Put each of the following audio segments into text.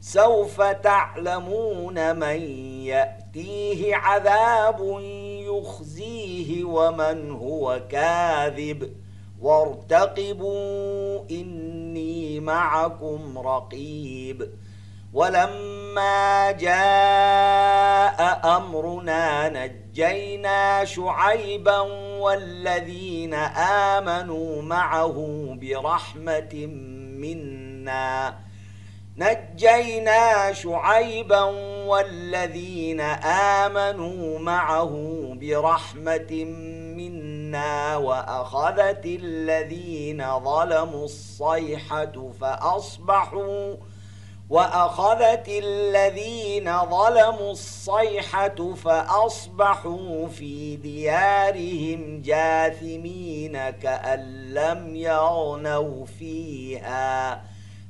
سوف تعلمون من يأتيه عذاب يخزيه ومن هو كاذب. وارتقبوا إني معكم رقيب. ولما جاء أمرنا نجينا شعيبا والذين آمنوا معه برحمة منا. نجينا شعيبا والذين آمنوا معه برحمة منا وأخذت الذين ظلموا الصيحة فأصبحوا وأخذت الذين ظلموا الصيحة فأصبحوا في ديارهم جاثمين كأن لم يغنوا فيها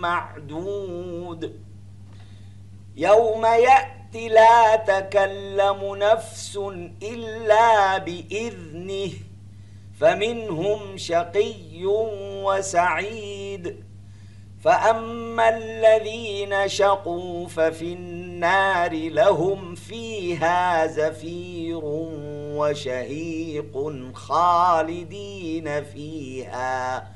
معدود. يوم يأتي لا تكلم نفس إلا بإذنه فمنهم شقي وسعيد. فأما الذين شقوا ففي النار لهم فيها زفير وشهيق خالدين فيها.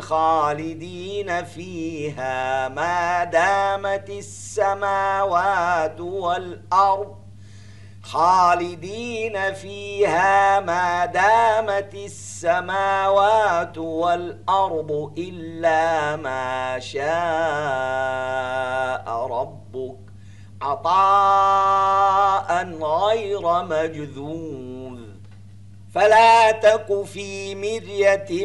خالدين فيها ما دامت السماوات والأرض. خالدين فيها ما دامت السماوات والأرض إلا ما شاء ربك. عطاء غير مجذوذ. فلا تك في مرية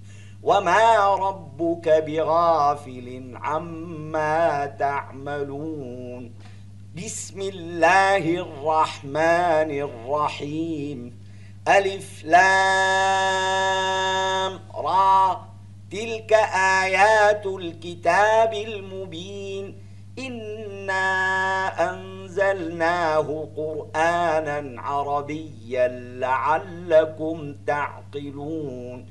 وما ربك بغافل عما تعملون. بسم الله الرحمن الرحيم. ألف لام را. تلك آيات الكتاب المبين. إنا أنزلناه قرآنا عربيا لعلكم تعقلون.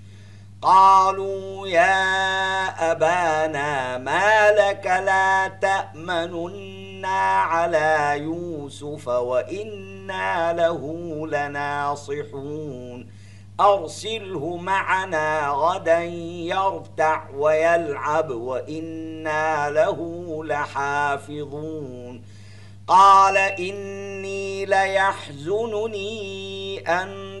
قالوا يا أبانا ما لك لا تأمننا على يوسف وإنا له لناصحون. أرسله معنا غدا يرتع ويلعب وإنا له لحافظون. قال إني ليحزنني أن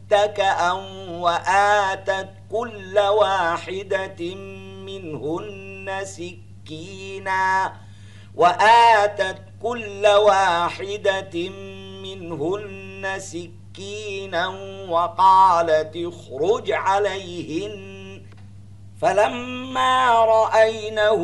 متكأ وآتت كل واحدة منهن سكينا. وآتت كل واحدة منهن سكينا وقالت اخرج عليهن. فلما رأينه